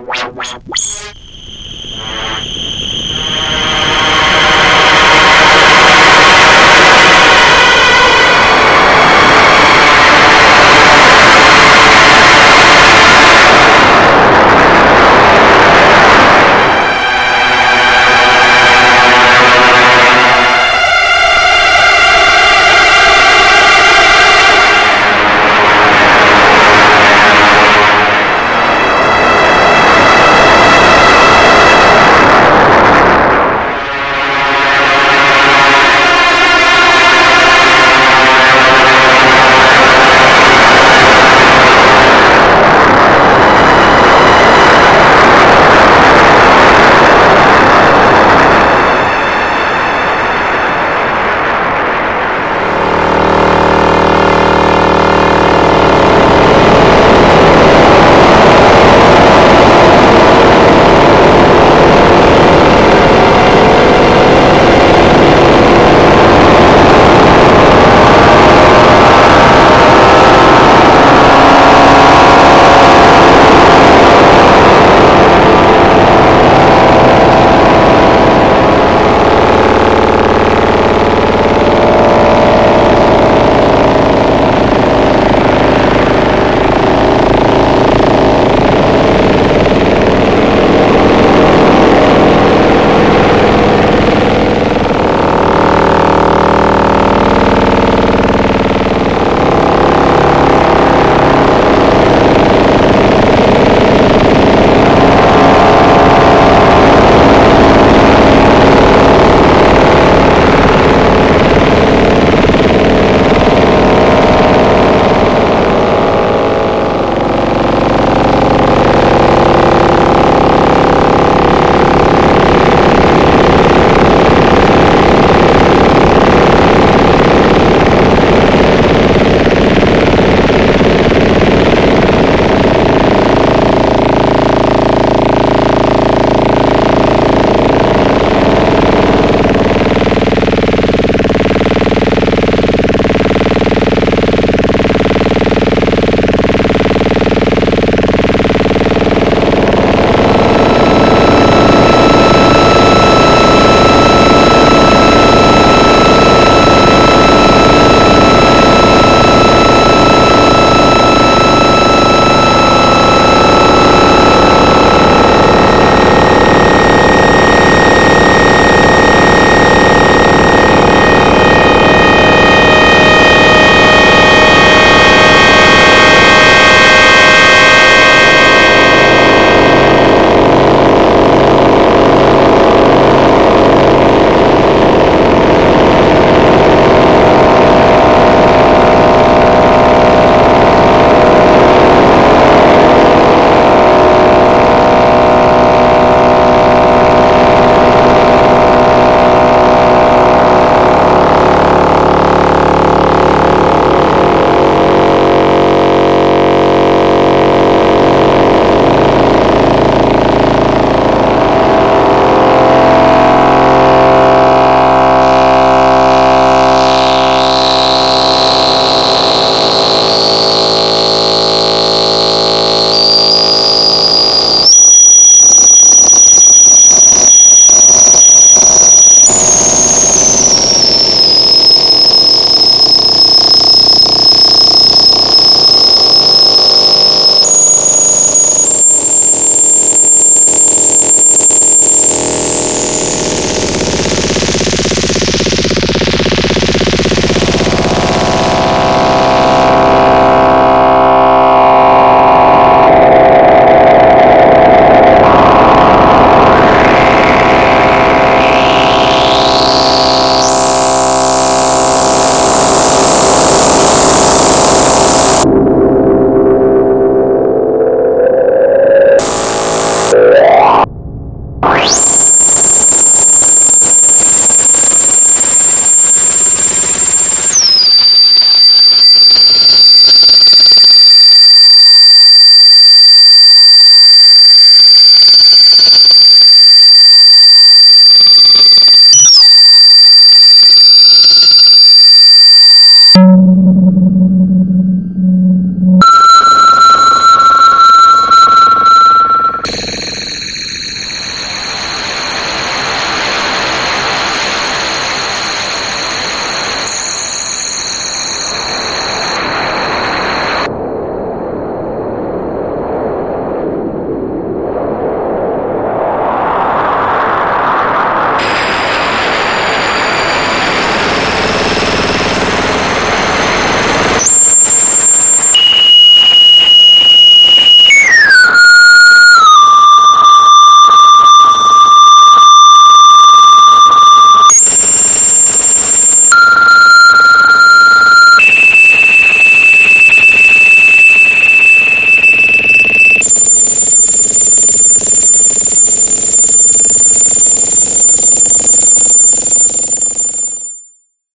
Wow, wow, wow.